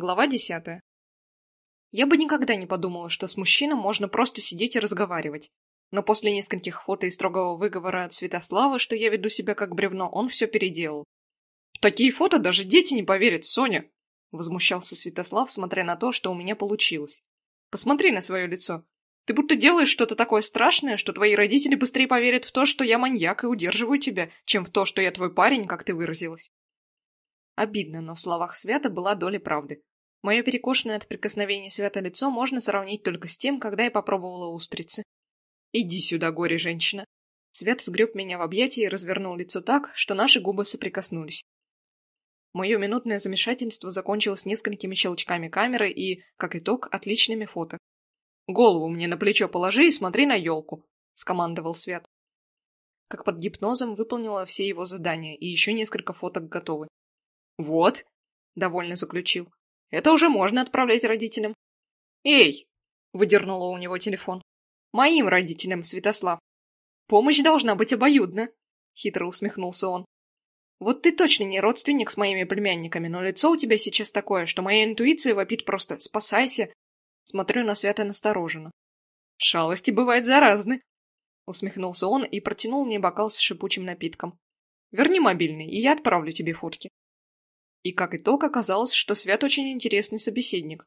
Глава десятая. Я бы никогда не подумала, что с мужчиной можно просто сидеть и разговаривать. Но после нескольких фото и строгого выговора от Святослава, что я веду себя как бревно, он все переделал. «В такие фото даже дети не поверят, Соня!» Возмущался Святослав, смотря на то, что у меня получилось. «Посмотри на свое лицо. Ты будто делаешь что-то такое страшное, что твои родители быстрее поверят в то, что я маньяк и удерживаю тебя, чем в то, что я твой парень, как ты выразилась». Обидно, но в словах Свята была доля правды. Мое перекошенное от прикосновения Свята лицо можно сравнить только с тем, когда я попробовала устрицы. «Иди сюда, горе-женщина!» Свят сгреб меня в объятия и развернул лицо так, что наши губы соприкоснулись. Мое минутное замешательство закончилось несколькими щелчками камеры и, как итог, отличными фото. «Голову мне на плечо положи и смотри на елку», — скомандовал Свят. Как под гипнозом выполнила все его задания, и еще несколько фоток готовы. «Вот», — довольно заключил, — «это уже можно отправлять родителям». «Эй!» — выдернула у него телефон. «Моим родителям, Святослав. Помощь должна быть обоюдна», — хитро усмехнулся он. «Вот ты точно не родственник с моими племянниками, но лицо у тебя сейчас такое, что моя интуиция вопит просто «спасайся». Смотрю на Свята настороженно. «Шалости бывают заразны», — усмехнулся он и протянул мне бокал с шипучим напитком. «Верни мобильный, и я отправлю тебе фотки». И как итог оказалось, что Свят очень интересный собеседник.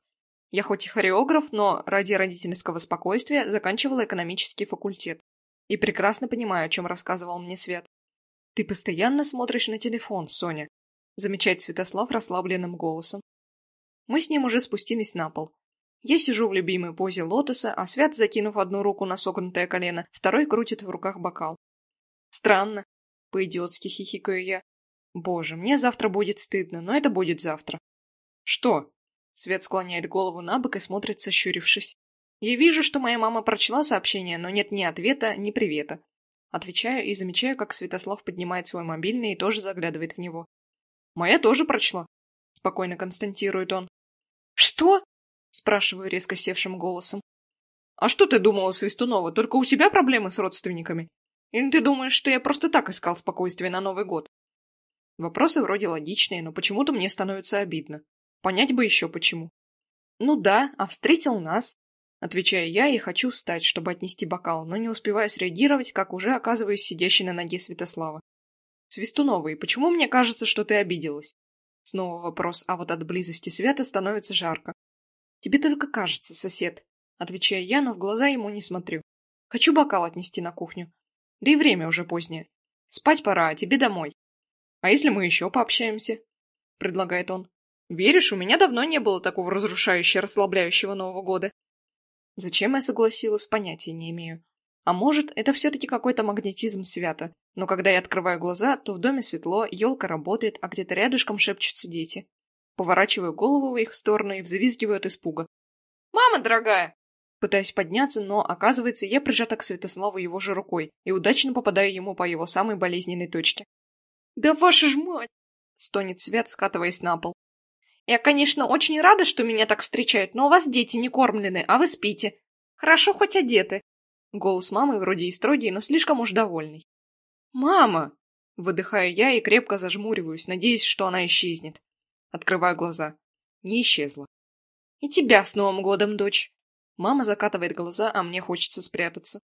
Я хоть и хореограф, но ради родительского спокойствия заканчивала экономический факультет. И прекрасно понимаю, о чем рассказывал мне Свят. «Ты постоянно смотришь на телефон, Соня», — замечает Святослав расслабленным голосом. Мы с ним уже спустились на пол. Я сижу в любимой позе лотоса, а Свят, закинув одну руку на согнутое колено, второй крутит в руках бокал. «Странно», — по-идиотски хихикаю я. Боже, мне завтра будет стыдно, но это будет завтра. Что? Свет склоняет голову на бок и смотрит, сощурившись. Я вижу, что моя мама прочла сообщение, но нет ни ответа, ни привета. Отвечаю и замечаю, как Святослав поднимает свой мобильный и тоже заглядывает в него. «Моя тоже прочла», — спокойно констатирует он. «Что?» — спрашиваю резко севшим голосом. «А что ты думала, Свистунова, только у тебя проблемы с родственниками? Или ты думаешь, что я просто так искал спокойствие на Новый год?» Вопросы вроде логичные, но почему-то мне становится обидно. Понять бы еще почему. Ну да, а встретил нас. Отвечаю я и хочу встать, чтобы отнести бокал, но не успеваю среагировать, как уже оказываюсь сидящей на ноге Святослава. Свистуновый, почему мне кажется, что ты обиделась? Снова вопрос, а вот от близости Свята становится жарко. Тебе только кажется, сосед. Отвечаю я, но в глаза ему не смотрю. Хочу бокал отнести на кухню. Да и время уже позднее. Спать пора, а тебе домой. «А если мы еще пообщаемся?» — предлагает он. «Веришь, у меня давно не было такого разрушающего, расслабляющего Нового года». Зачем я согласилась, понятия не имею. А может, это все-таки какой-то магнетизм свята. Но когда я открываю глаза, то в доме светло, елка работает, а где-то рядышком шепчутся дети. Поворачиваю голову в их сторону и взвизгиваю от испуга. «Мама дорогая!» Пытаюсь подняться, но, оказывается, я прижата к Святославу его же рукой и удачно попадаю ему по его самой болезненной точке. «Да ваша ж мать!» — стонет Свет, скатываясь на пол. «Я, конечно, очень рада, что меня так встречают, но у вас дети не кормлены, а вы спите. Хорошо хоть одеты». Голос мамы вроде и строгий, но слишком уж довольный. «Мама!» — выдыхаю я и крепко зажмуриваюсь, надеясь, что она исчезнет. Открываю глаза. Не исчезла. «И тебя с Новым годом, дочь!» Мама закатывает глаза, а мне хочется спрятаться.